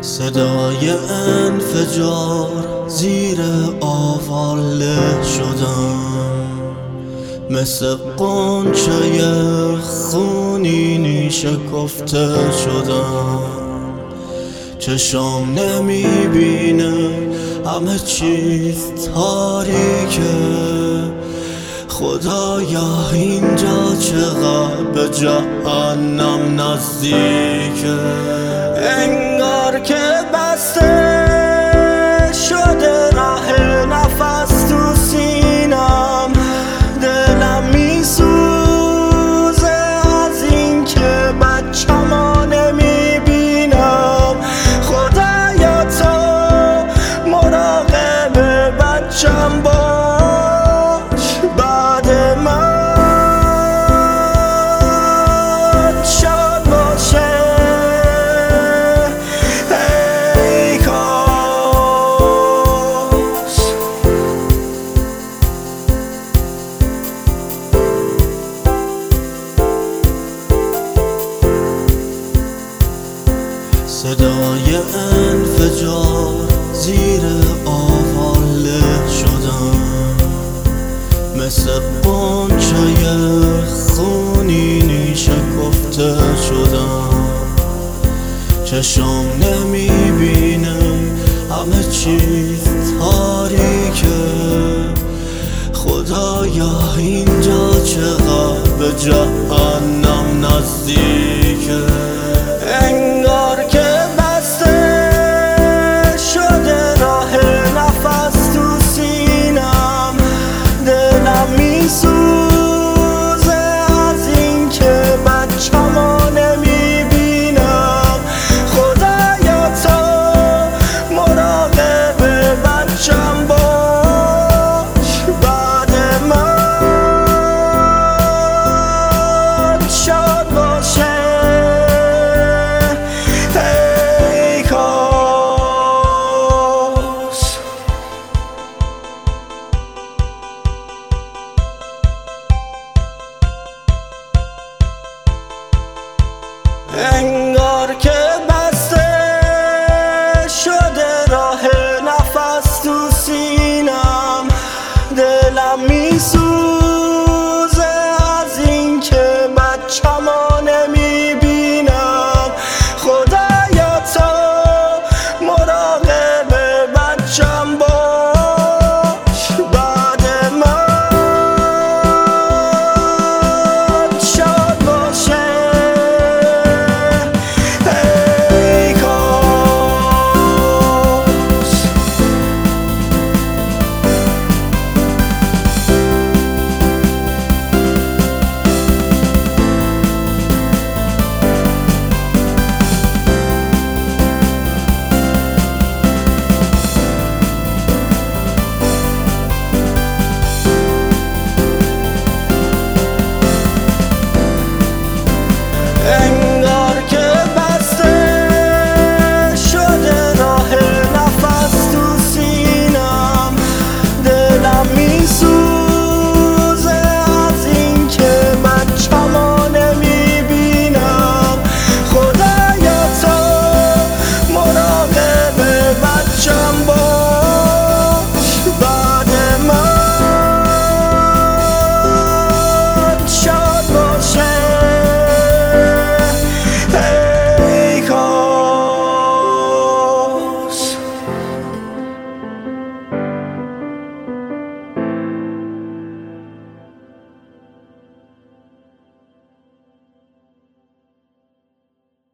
صدای انفجار زیر آواله شدم. مثل قنچه خونینی شکفته شدم. چشام نمی‌بینه همه چیز تاریکه. خدایا اینجا چقدر به جهنم نزدیکه؟ صدای انفجار زیر آواله شدم. مثل قنچه خونینی شکفته شدم. چشم نمی‌بینه همه چیز تاریکه خدایا اینجا چقدر به جهنم نزدیکه isso anh